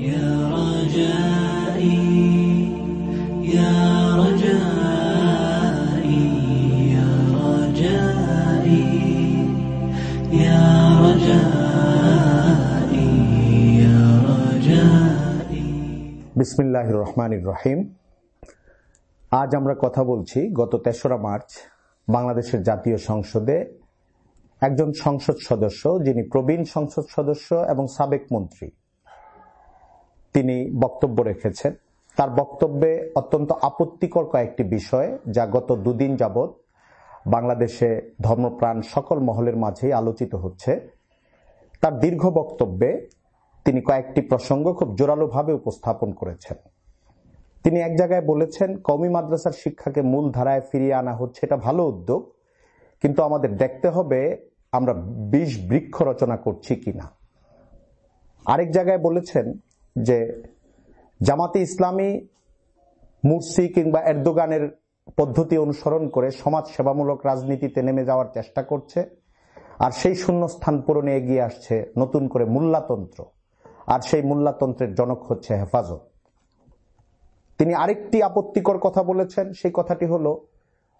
يا رجائي يا رجائي يا رجائي يا رجائي يا رجائي বিসমিল্লাহ রহমান রহিম আজ আমরা কথা বলছি গত তেসরা মার্চ বাংলাদেশের জাতীয় সংসদে একজন সংসদ সদস্য যিনি প্রবীণ সংসদ সদস্য এবং সাবেক মন্ত্রী তিনি বক্তব্য রেখেছেন। তার বক্তব্যে অত্যন্ত আপত্তিকর কয়েকটি বিষয় যা গত দুদিন যাবৎ বাংলাদেশে ধর্মপ্রাণ সকল মহলের মাঝেই আলোচিত হচ্ছে। তার দীর্ঘ বক্তব্যে তিনি কয়েকটি প্রসঙ্গ খুব জোরালোভাবে উপস্থাপন করেছেন। তিনি এক জায়গায় বলেছেন, কওমি মাদ্রাসার শিক্ষাকে মূল ধারায় ফিরিয়ে আনা হচ্ছে, এটা ভালো উদ্যোগ, কিন্তু আমাদের দেখতে হবে আমরা বিষ বৃক্ষ রচনা করছি কিনা। আরেক জায়গায় বলেছেন যে জামাতে ইসলামী মুরসি কিংবা এরদোগানের পদ্ধতি অনুসরণ করে সমাজ সেবামূলক রাজনীতিতে নেমে যাওয়ার চেষ্টা করছে, আর সেই শূন্যস্থান পূরণে এগিয়ে আসছে নতুন করে মূল্যাতন্ত্র আর সেই মূল্যাতন্ত্রের জনক হচ্ছে হেফাজত। তিনি আরেকটি আপত্তিকর কথা বলেছেন, সেই কথাটি হলো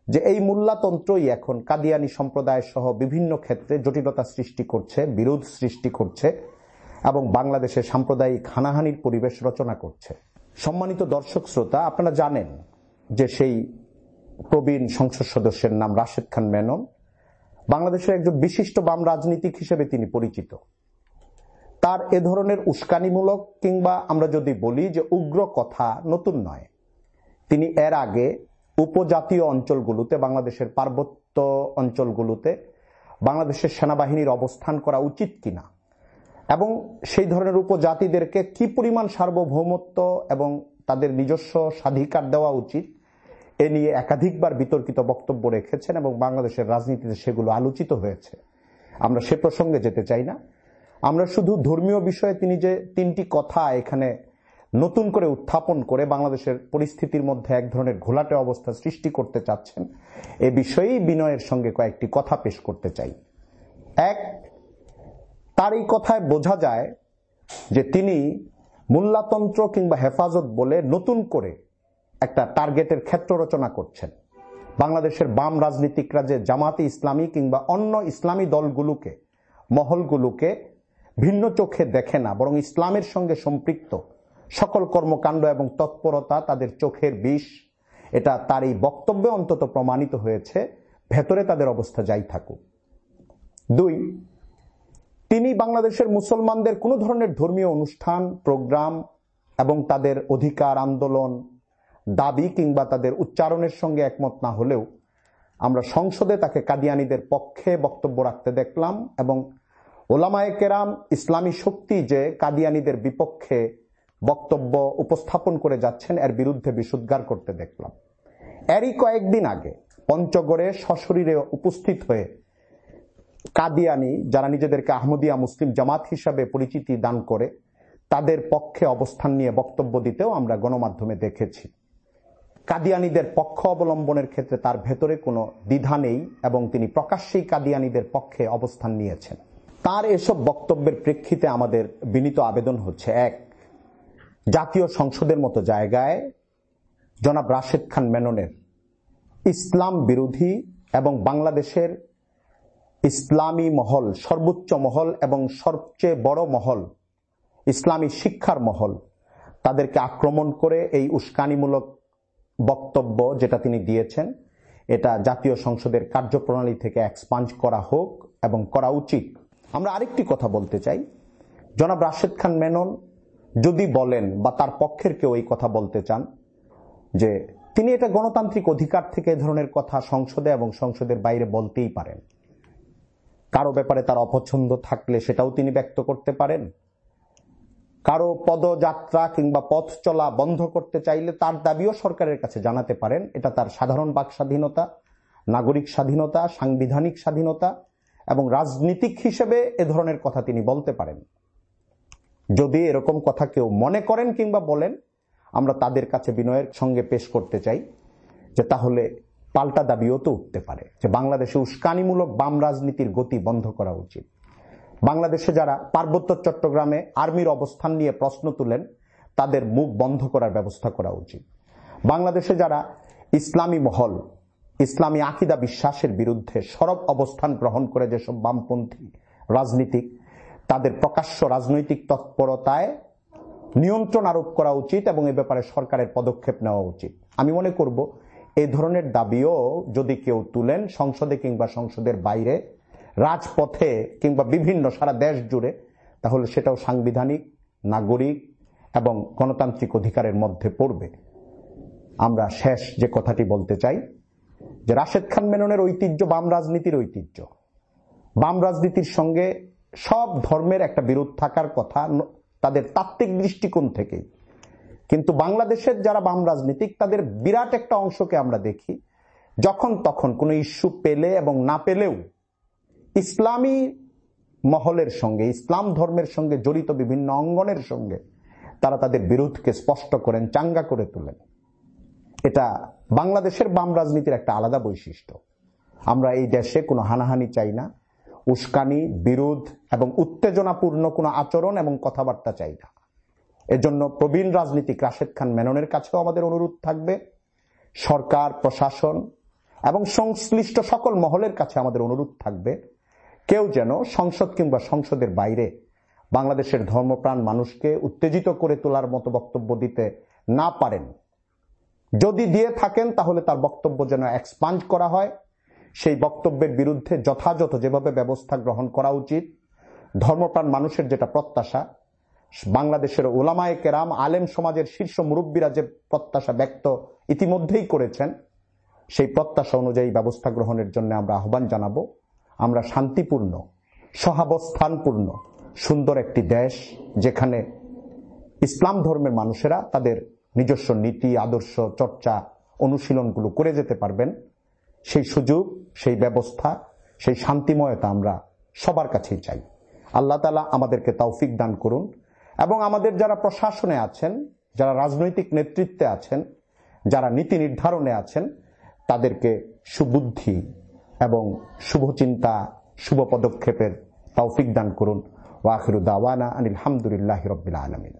যে এই মূল্যাতন্ত্রই এখন কাদিয়ানি সম্প্রদায় সহ বিভিন্ন ক্ষেত্রে জটিলতা সৃষ্টি করছে, বিরোধ সৃষ্টি করছে এবং বাংলাদেশে সাম্প্রদায়িক হানাহানির পরিবেশ রচনা করছে। সম্মানিত দর্শক শ্রোতা, আপনারা জানেন যে সেই প্রবীণ সংসদ সদস্যের নাম রাশেদ খান মেনন, বাংলাদেশের একজন বিশিষ্ট বাম রাজনীতিক হিসেবে তিনি পরিচিত। তার এ ধরনের উস্কানিমূলক কিংবা আমরা যদি বলি যে উগ্র কথা নতুন নয়। তিনি এর আগে উপজাতীয় অঞ্চলগুলোতে, বাংলাদেশের পার্বত্য অঞ্চলগুলোতে বাংলাদেশের সেনাবাহিনীর অবস্থান করা উচিত কিনা এবং সেই ধরনের উপজাতিদেরকে কি পরিমাণ সার্বভৌমত্ব এবং তাদের নিজস্ব স্বাধিকার দেওয়া উচিত, এ নিয়ে একাধিকবার বিতর্কিত বক্তব্য রেখেছেন এবং বাংলাদেশের রাজনীতিতে সেগুলো আলোচিত হয়েছে। আমরা সে প্রসঙ্গে যেতে চাই না। আমরা শুধু ধর্মীয় বিষয়ে তিনি যে তিনটি কথা এখানে নতুন করে উত্থাপন করে বাংলাদেশের পরিস্থিতির মধ্যে এক ধরনের ঘোলাটে অবস্থা সৃষ্টি করতে চাচ্ছেন, এ বিষয়েই বিনয়ের সঙ্গে কয়েকটি কথা পেশ করতে চাই। এক তার এই কথায় বোঝা যায় যে তিনি মূল্যাতন্ত্র কিংবা হেফাজত বলে নতুন করে একটা টার্গেটের ক্ষেত্র রচনা করছেন। বাংলাদেশের বাম রাজনীতিকরা যে জামাতে ইসলামী কিংবা অন্য ইসলামী দলগুলোকে, মহলগুলোকে ভিন্ন চোখে দেখে না, বরং ইসলামের সঙ্গে সম্পৃক্ত সকল কর্মকাণ্ড এবং তৎপরতা তাদের চোখের বিষ। এটা তার এই বক্তব্যে অন্তত প্রমাণিত হয়েছে, ভেতরে তাদের অবস্থা যাই থাকুক। দুই তিনি বাংলাদেশের মুসলমানদের কোনো ধরনের ধর্মীয় অনুষ্ঠান, প্রোগ্রাম এবং তাদের অধিকার আন্দোলন দাবি কিংবা তাদের উচ্চারণের সঙ্গে একমত না হলেও আমরা সংসদে তাকে কাদিয়ানিদের পক্ষে বক্তব্য রাখতে দেখলাম এবং ওলামায়ে কেরাম ইসলামী শক্তি যে কাদিয়ানিদের বিপক্ষে বক্তব্য উপস্থাপন করে যাচ্ছেন, এর বিরুদ্ধে বিশুদ্গার করতে দেখলাম। এরই কয়েকদিন আগে পঞ্চগড়ে সশরীরে উপস্থিত হয়ে কাদিয়ানি, যারা নিজেদেরকে আহমদিয়া মুসলিম জামাত হিসাবে পরিচিতি দান করে, তাদের পক্ষে অবস্থান নিয়ে বক্তব্য দিতেও আমরা গণমাধ্যমে দেখেছি। কাদিয়ানিদের পক্ষ অবলম্বনের ক্ষেত্রে তার ভেতরে কোনো দ্বিধা নেই এবং তিনি প্রকাশ্যেই কাদিয়ানিদের পক্ষে অবস্থান নিয়েছেন। তার এসব বক্তব্যের প্রেক্ষিতে আমাদের বিনীত আবেদন হচ্ছে, এক, জাতীয় সংসদের মতো জায়গায় জনাব রাশেদ খান মেননের ইসলাম বিরোধী এবং বাংলাদেশের ইসলামী মহল, সর্বোচ্চ মহল এবং সবচেয়ে বড় মহল, ইসলামী শিক্ষার মহল। তাদেরকে আক্রমণ করে এই উস্কানিমূলক বক্তব্য যেটা তিনি দিয়েছেন, এটা জাতীয় সংসদের কার্যপ্রণালী থেকে এক্সপাঞ্জ করা হোক এবং করা উচিত। আমরা আরেকটি কথা বলতে চাই। জনাব রাশেদ খান মেনন যদি বলেন বা তার পক্ষের কেউ এই কথা বলতে চান যে তিনি এটা গণতান্ত্রিক অধিকার থেকে এ ধরনের কথা সংসদে এবং সংসদের বাইরে বলতেই পারেন। কারও ব্যাপারে তার অপছন্দ থাকলে সেটাও তিনি ব্যক্ত করতে পারেন। কারও পদযাত্রা কিংবা পথ চলা বন্ধ করতে চাইলে তার দাবিও সরকারের কাছে জানাতে পারেন। এটা তার সাধারণ বাক স্বাধীনতা নাগরিক স্বাধীনতা, সাংবিধানিক স্বাধীনতা এবং রাজনীতিক হিসেবে এ ধরনের কথা তিনি বলতে পারেন। যদি এরকম কথা কেউ মনে করেন কিংবা বলেন, আমরা তাদের কাছে বিনয়ের সঙ্গে পেশ করতে চাই যে তাহলে পাল্টা দাবিও তো উঠতে পারে যে বাংলাদেশে উস্কানিমূলক বাম রাজনীতির গতি বন্ধ করা উচিত। বাংলাদেশে যারা পার্বত্য চট্টগ্রামে আর্মির অবস্থান নিয়ে প্রশ্ন তুলেন, তাদের মুখ বন্ধ করার ব্যবস্থা করা উচিত। বাংলাদেশে যারা ইসলামী মহল, ইসলামী আকিদা বিশ্বাসের বিরুদ্ধে সরব অবস্থান গ্রহণ করে যেসব বামপন্থী রাজনীতিক, তাদের প্রকাশ্য রাজনৈতিক তৎপরতায় নিয়ন্ত্রণ আরোপ করা উচিত এবং এ ব্যাপারে সরকারের পদক্ষেপ নেওয়া উচিত। আমি মনে করব ধরনের দাবিও যদি কেউ তুলেন সংসদে কিংবা সংসদের বাইরে, রাজপথে কিংবা বিভিন্ন সারা দেশ জুড়ে, তাহলে সেটাও সাংবিধানিক, নাগরিক এবং গণতান্ত্রিক অধিকারের মধ্যে পড়বে। আমরা শেষ যে কথাটি বলতে চাই, যে রাশেদ খান মেননের ঐতিহ্য বাম রাজনীতির ঐতিহ্য। বাম রাজনীতির সঙ্গে সব ধর্মের একটা বিরোধ থাকার কথা, তাদের তাত্ত্বিক দৃষ্টিকোণ থেকেই কিন্তু বাংলাদেশের যারা বাম রাজনীতিক, তাদের বিরাট একটা অংশকে আমরা দেখি। যখন তখন কোনো ইস্যু পেলে এবং না পেলেও ইসলামী মহলের সঙ্গে, ইসলাম ধর্মের সঙ্গে জড়িত বিভিন্ন অঙ্গনের সঙ্গে তারা তাদের বিরোধকে স্পষ্ট করেন, চাঙ্গা করে তোলেন। এটা বাংলাদেশের বাম রাজনীতির একটা আলাদা বৈশিষ্ট্য। আমরা এই দেশে কোনো হানাহানি চাই না, উস্কানি, বিরোধ এবং উত্তেজনাপূর্ণ কোনো আচরণ এবং কথাবার্তা চাই না। এজন্য প্রবীণ রাজনীতিক রাশেদ খান মেননের কাছেও আমাদের অনুরোধ থাকবে। সরকার, প্রশাসন এবং সংশ্লিষ্ট সকল মহলের কাছে আমাদের অনুরোধ থাকবে। কেউ যেন সংসদ কিংবা সংসদের বাইরে বাংলাদেশের ধর্মপ্রাণ মানুষকে উত্তেজিত করে তোলার মতো বক্তব্য দিতে না পারেন। যদি দিয়ে থাকেন, তাহলে তার বক্তব্য যেন এক্সপাঞ্জ করা হয়। সেই বক্তব্যের বিরুদ্ধে যথাযথ যেভাবে ব্যবস্থা গ্রহণ করা উচিত, ধর্মপ্রাণ মানুষের যেটা প্রত্যাশা বাংলাদেশের ওলামায় কেরাম, আলেম সমাজের শীর্ষ মুরব্বীরা যে প্রত্যাশা ব্যক্ত ইতিমধ্যেই করেছেন, সেই প্রত্যাশা অনুযায়ী ব্যবস্থা গ্রহণের জন্য আমরা আহ্বান জানাব। আমরা শান্তিপূর্ণ, সহাবস্থানপূর্ণ, সুন্দর একটি দেশ, যেখানে ইসলাম ধর্মের মানুষেরা তাদের নিজস্ব নীতি, আদর্শ, চর্চা, অনুশীলনগুলো করে যেতে পারবেন। সেই সুযোগ, সেই ব্যবস্থা, সেই শান্তিময়তা আমরা সবার কাছেই চাই। আল্লাহ তালা আমাদেরকে তৌফিক দান করুন। এবং আমাদের যারা প্রশাসনে আছেন, যারা রাজনৈতিক নেতৃত্বে আছেন, যারা নীতি নির্ধারণে আছেন, তাদেরকে সুবুদ্ধি এবং শুভচিন্তা, শুভ পদক্ষেপের তৌফিক দান করুন। ওয়াখিরু দাওয়ানা আনিল হামদুলিল্লাহ রবিল আলমিন।